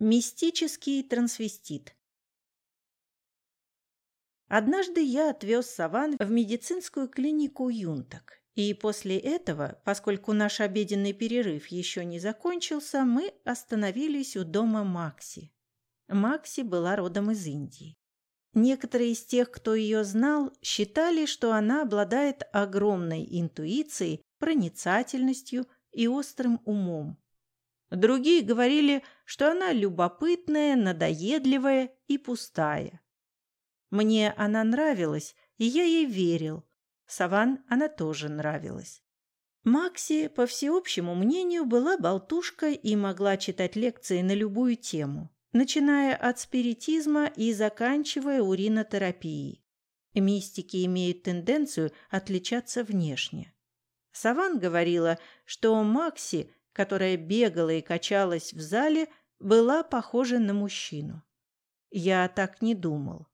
Мистический трансвестит. Однажды я отвез Саван в медицинскую клинику Юнток. И после этого, поскольку наш обеденный перерыв еще не закончился, мы остановились у дома Макси. Макси была родом из Индии. Некоторые из тех, кто ее знал, считали, что она обладает огромной интуицией, проницательностью и острым умом. Другие говорили, что она любопытная, надоедливая и пустая. Мне она нравилась, и я ей верил. Саван она тоже нравилась. Макси, по всеобщему мнению, была болтушкой и могла читать лекции на любую тему, начиная от спиритизма и заканчивая уринотерапией. Мистики имеют тенденцию отличаться внешне. Саван говорила, что Макси которая бегала и качалась в зале, была похожа на мужчину. Я так не думал.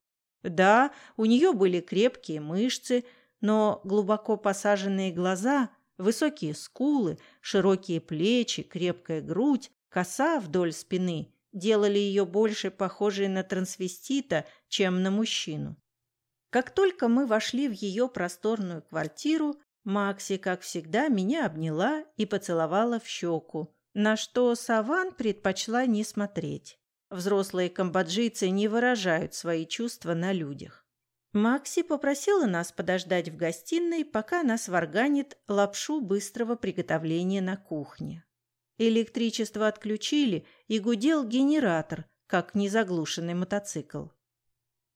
Да, у нее были крепкие мышцы, но глубоко посаженные глаза, высокие скулы, широкие плечи, крепкая грудь, коса вдоль спины делали ее больше похожей на трансвестита, чем на мужчину. Как только мы вошли в ее просторную квартиру, Макси, как всегда, меня обняла и поцеловала в щеку, на что Саван предпочла не смотреть. Взрослые камбоджийцы не выражают свои чувства на людях. Макси попросила нас подождать в гостиной, пока нас сварганит лапшу быстрого приготовления на кухне. Электричество отключили, и гудел генератор, как незаглушенный мотоцикл.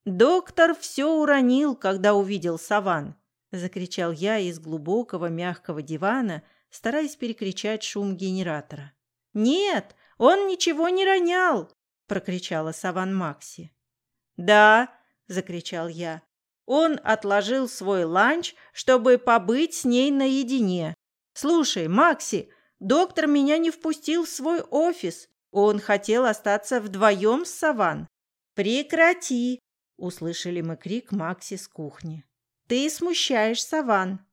Доктор все уронил, когда увидел Саван закричал я из глубокого мягкого дивана, стараясь перекричать шум генератора. «Нет, он ничего не ронял!» – прокричала Саван Макси. «Да!» – закричал я. «Он отложил свой ланч, чтобы побыть с ней наедине. Слушай, Макси, доктор меня не впустил в свой офис. Он хотел остаться вдвоем с Саван». «Прекрати!» – услышали мы крик Макси с кухни. Ты смущаешь Саван.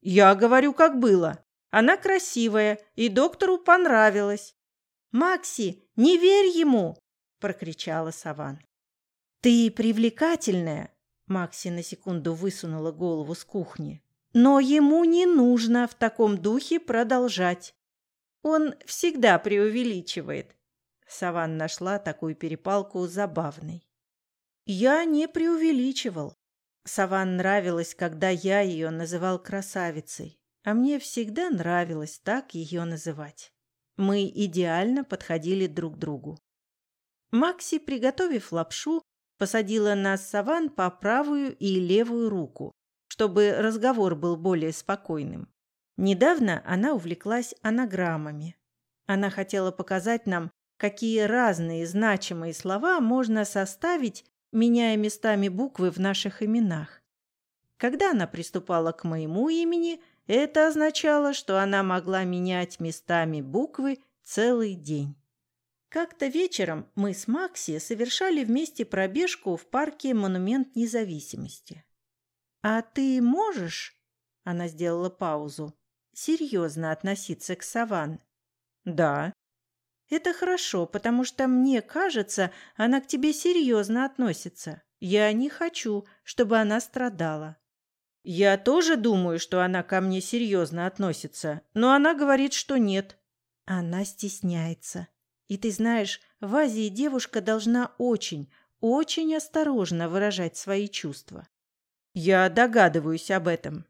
Я говорю, как было. Она красивая, и доктору понравилось. Макси, не верь ему, прокричала Саван. Ты привлекательная, Макси на секунду высунула голову с кухни. Но ему не нужно в таком духе продолжать. Он всегда преувеличивает. Саван нашла такую перепалку забавной. Я не преувеличивал. Саван нравилось, когда я ее называл красавицей, а мне всегда нравилось так ее называть. Мы идеально подходили друг другу. Макси, приготовив лапшу, посадила нас Саван по правую и левую руку, чтобы разговор был более спокойным. Недавно она увлеклась анаграммами. Она хотела показать нам, какие разные значимые слова можно составить меняя местами буквы в наших именах. Когда она приступала к моему имени, это означало, что она могла менять местами буквы целый день. Как-то вечером мы с Макси совершали вместе пробежку в парке «Монумент независимости». «А ты можешь?» – она сделала паузу. «Серьезно относиться к Саван?» «Да», это хорошо, потому что мне кажется, она к тебе серьезно относится. Я не хочу, чтобы она страдала. Я тоже думаю, что она ко мне серьезно относится, но она говорит, что нет. Она стесняется. И ты знаешь, в Азии девушка должна очень, очень осторожно выражать свои чувства. Я догадываюсь об этом.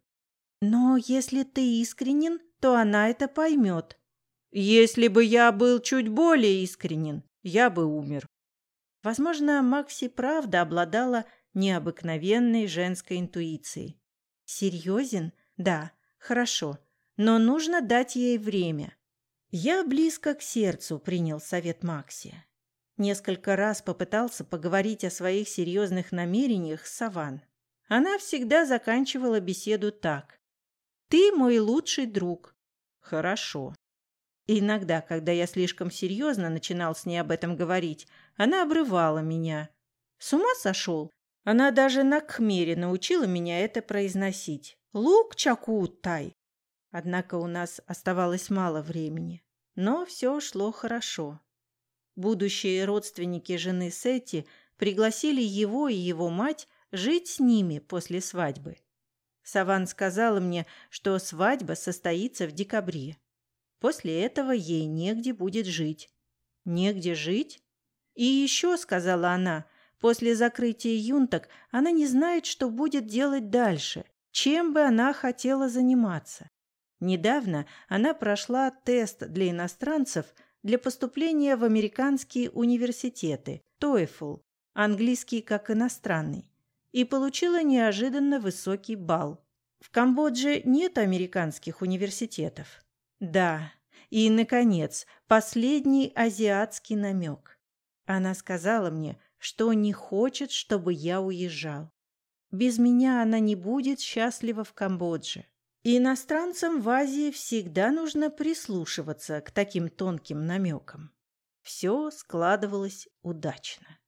Но если ты искренен, то она это поймет. Если бы я был чуть более искренен, я бы умер. Возможно, Макси правда обладала необыкновенной женской интуицией. Серьезен? Да, хорошо. Но нужно дать ей время. Я близко к сердцу принял совет Макси. Несколько раз попытался поговорить о своих серьезных намерениях с Саван. Она всегда заканчивала беседу так. «Ты мой лучший друг». «Хорошо. И иногда, когда я слишком серьезно начинал с ней об этом говорить, она обрывала меня. С ума сошел? Она даже на кхмере научила меня это произносить. Лук чакутай. Однако у нас оставалось мало времени. Но все шло хорошо. Будущие родственники жены Сетти пригласили его и его мать жить с ними после свадьбы. Саван сказала мне, что свадьба состоится в декабре. После этого ей негде будет жить. Негде жить? И еще, сказала она, после закрытия юнток она не знает, что будет делать дальше, чем бы она хотела заниматься. Недавно она прошла тест для иностранцев для поступления в американские университеты TOEFL, английский как иностранный, и получила неожиданно высокий балл. В Камбодже нет американских университетов. Да, и, наконец, последний азиатский намек. Она сказала мне, что не хочет, чтобы я уезжал. Без меня она не будет счастлива в Камбодже. Иностранцам в Азии всегда нужно прислушиваться к таким тонким намекам. Все складывалось удачно.